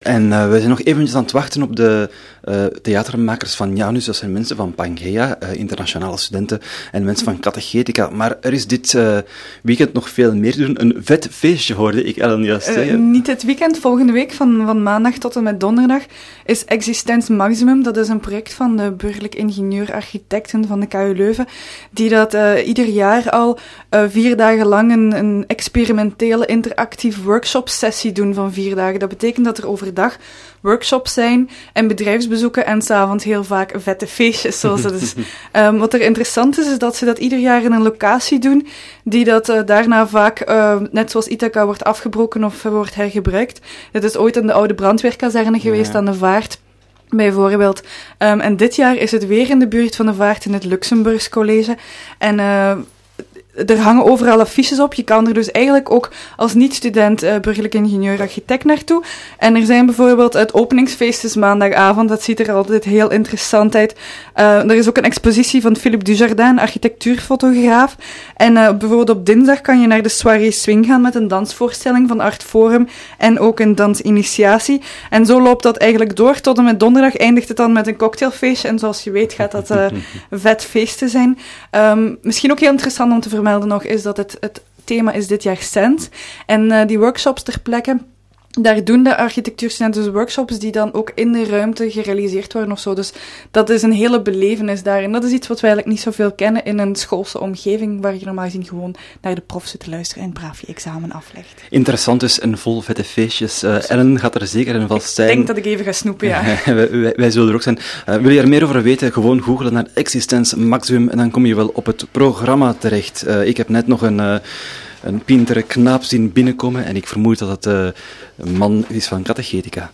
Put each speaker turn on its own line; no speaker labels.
En uh, we zijn nog eventjes aan het wachten op de uh, theatermakers van Janus. Dat zijn mensen van Pangea, uh, internationale studenten, en mensen van Catechetica. Maar er is dit weekend nog veel meer te doen. Een vet feestje, hoorde ik Ellen juist zeggen.
niet dit weekend, volgende week, van, van maandag tot en met donderdag, is Existence Maximum. Dat is een project van de burgerlijk ingenieur-architecten van de KU Leuven, die dat ieder jaar al vier dagen lang een, een experimentele interactieve workshop-sessie doen van vier dagen. Dat betekent dat er over overdag workshops zijn en bedrijfsbezoeken en s'avonds heel vaak vette feestjes. Zoals het is. um, wat er interessant is, is dat ze dat ieder jaar in een locatie doen, die dat uh, daarna vaak, uh, net zoals Ithaca, wordt afgebroken of wordt hergebruikt. Het is ooit in de oude brandweerkazerne geweest ja. aan de Vaart. Bijvoorbeeld. Um, en dit jaar is het weer in de buurt van de Vaart in het Luxemburgs College. En uh, er hangen overal affiches op. Je kan er dus eigenlijk ook als niet-student uh, burgerlijk ingenieur architect naartoe. En er zijn bijvoorbeeld, het openingsfeest is maandagavond, dat ziet er altijd heel interessant uit. Uh, er is ook een expositie van Philippe Dujardin, architectuurfotograaf. En uh, bijvoorbeeld op dinsdag kan je naar de soirée swing gaan met een dansvoorstelling van Art Forum en ook een dansinitiatie. En zo loopt dat eigenlijk door tot en met donderdag eindigt het dan met een cocktailfeestje. En zoals je weet gaat dat vet feesten zijn. Um, misschien ook heel interessant om te vermelden nog, is dat het, het thema is dit jaar cent. En uh, die workshops ter plekke daar doen de architectuurstudenten dus workshops die dan ook in de ruimte gerealiseerd worden of zo. Dus dat is een hele belevenis daar. En dat is iets wat we eigenlijk niet zoveel kennen in een schoolse omgeving, waar je normaal gezien gewoon naar de prof zit te luisteren en braaf je examen aflegt.
Interessant dus, en vol vette feestjes. Uh, Ellen gaat er zeker in vast zijn.
Ik denk dat ik even ga snoepen, ja.
wij, wij, zullen er ook zijn. Uh, wil je er meer over weten? Gewoon googlen naar Existence Maximum en dan kom je wel op het programma terecht. Uh, ik heb net nog een een pintere knaap zien binnenkomen en ik vermoed dat het uh, een man is van Catechetica.